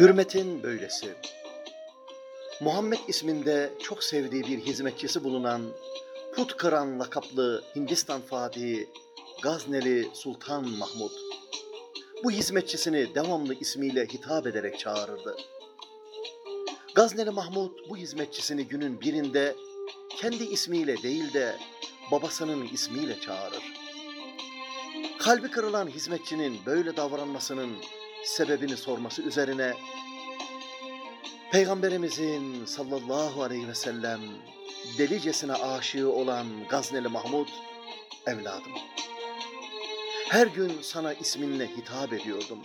Hürmetin böylesi. Muhammed isminde çok sevdiği bir hizmetçisi bulunan Put Kıran lakaplı Hindistan Fatihi Gazneli Sultan Mahmud. Bu hizmetçisini devamlı ismiyle hitap ederek çağırırdı. Gazneli Mahmud bu hizmetçisini günün birinde kendi ismiyle değil de babasının ismiyle çağırır. Kalbi kırılan hizmetçinin böyle davranmasının sebebini sorması üzerine Peygamberimizin sallallahu aleyhi ve sellem delicesine aşığı olan Gazneli Mahmud, evladım. Her gün sana isminle hitap ediyordum.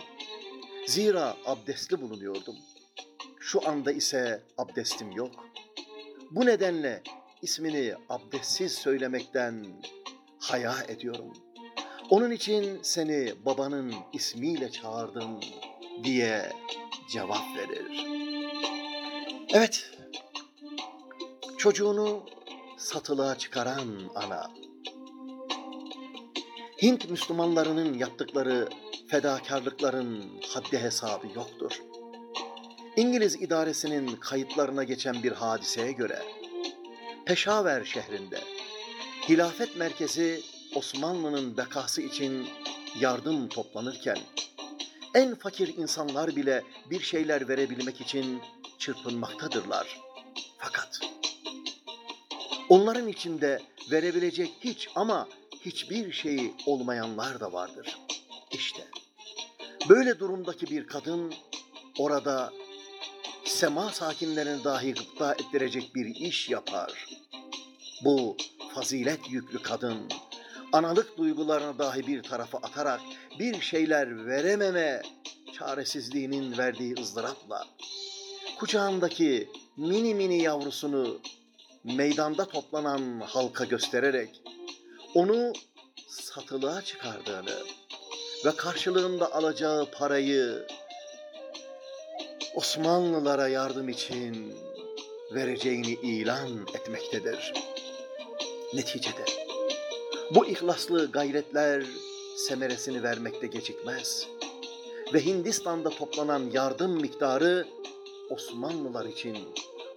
Zira abdestli bulunuyordum. Şu anda ise abdestim yok. Bu nedenle ismini abdestsiz söylemekten haya ediyorum. Onun için seni babanın ismiyle çağırdım diye cevap verir. Evet, çocuğunu satılığa çıkaran ana. Hint Müslümanlarının yaptıkları fedakarlıkların haddi hesabı yoktur. İngiliz idaresinin kayıtlarına geçen bir hadiseye göre Peşaver şehrinde hilafet merkezi Osmanlı'nın bekası için yardım toplanırken en fakir insanlar bile bir şeyler verebilmek için çırpınmaktadırlar. Fakat onların içinde verebilecek hiç ama hiçbir şeyi olmayanlar da vardır. İşte böyle durumdaki bir kadın orada sema sakinlerini dahi gıpta ettirecek bir iş yapar. Bu fazilet yüklü kadın analık duygularını dahi bir tarafa atarak bir şeyler verememe çaresizliğinin verdiği ızdırapla kucağındaki mini mini yavrusunu meydanda toplanan halka göstererek onu satılığa çıkardığını ve karşılığında alacağı parayı Osmanlılara yardım için vereceğini ilan etmektedir. Neticede bu ihlaslı gayretler semeresini vermekte gecikmez ve Hindistan'da toplanan yardım miktarı Osmanlılar için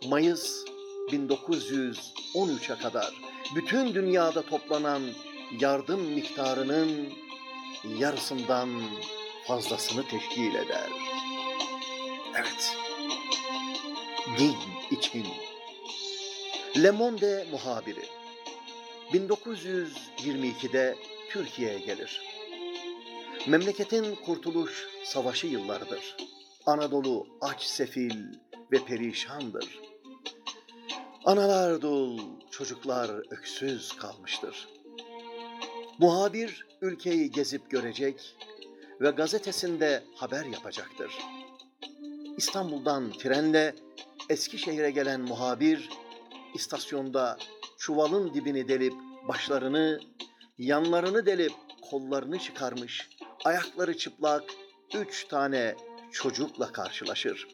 Mayıs 1913'e kadar bütün dünyada toplanan yardım miktarının yarısından fazlasını teşkil eder. Evet, din için. Le Monde muhabiri 1922'de Türkiye'ye gelir. Memleketin kurtuluş savaşı yıllarıdır. Anadolu aç sefil ve perişandır. Analar dul, çocuklar öksüz kalmıştır. Muhabir ülkeyi gezip görecek ve gazetesinde haber yapacaktır. İstanbul'dan trenle Eskişehir'e gelen muhabir istasyonda çuvalın dibini delip başlarını, yanlarını delip kollarını çıkarmış, ayakları çıplak üç tane çocukla karşılaşır.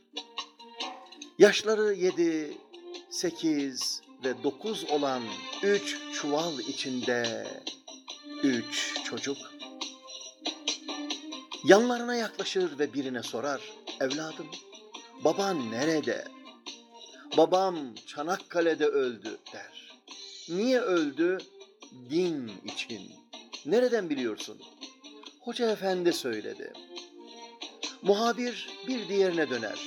Yaşları yedi, sekiz ve dokuz olan üç çuval içinde üç çocuk. Yanlarına yaklaşır ve birine sorar, evladım baban nerede? Babam Çanakkale'de öldü der. Niye öldü? Din için. Nereden biliyorsun? Hoca efendi söyledi. Muhabir bir diğerine döner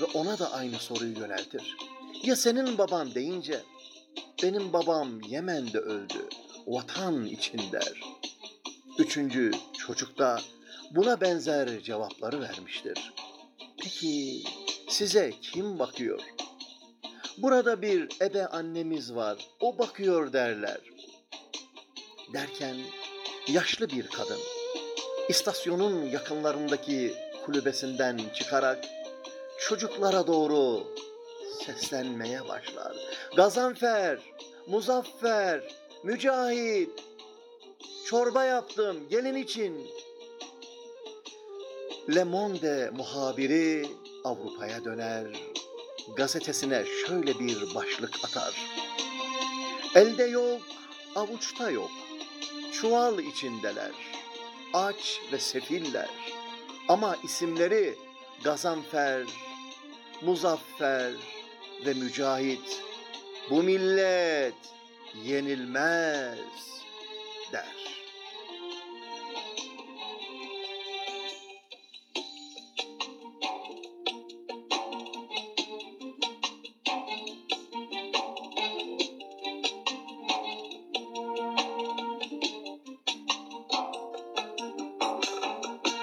ve ona da aynı soruyu yöneltir. Ya senin baban deyince benim babam Yemen'de öldü, vatan için der. Üçüncü çocuk da buna benzer cevapları vermiştir. Peki size kim bakıyor? Burada bir ebe annemiz var, o bakıyor derler. Derken yaşlı bir kadın istasyonun yakınlarındaki kulübesinden çıkarak çocuklara doğru seslenmeye başlar. Gazanfer, Muzaffer, Mücahit, çorba yaptım gelin için. Le Monde muhabiri Avrupa'ya döner, gazetesine şöyle bir başlık atar. Elde yok, avuçta yok, çuval içindeler, aç ve sefiller. Ama isimleri Gazanfer, Muzaffer ve Mücahit bu millet yenilmez der.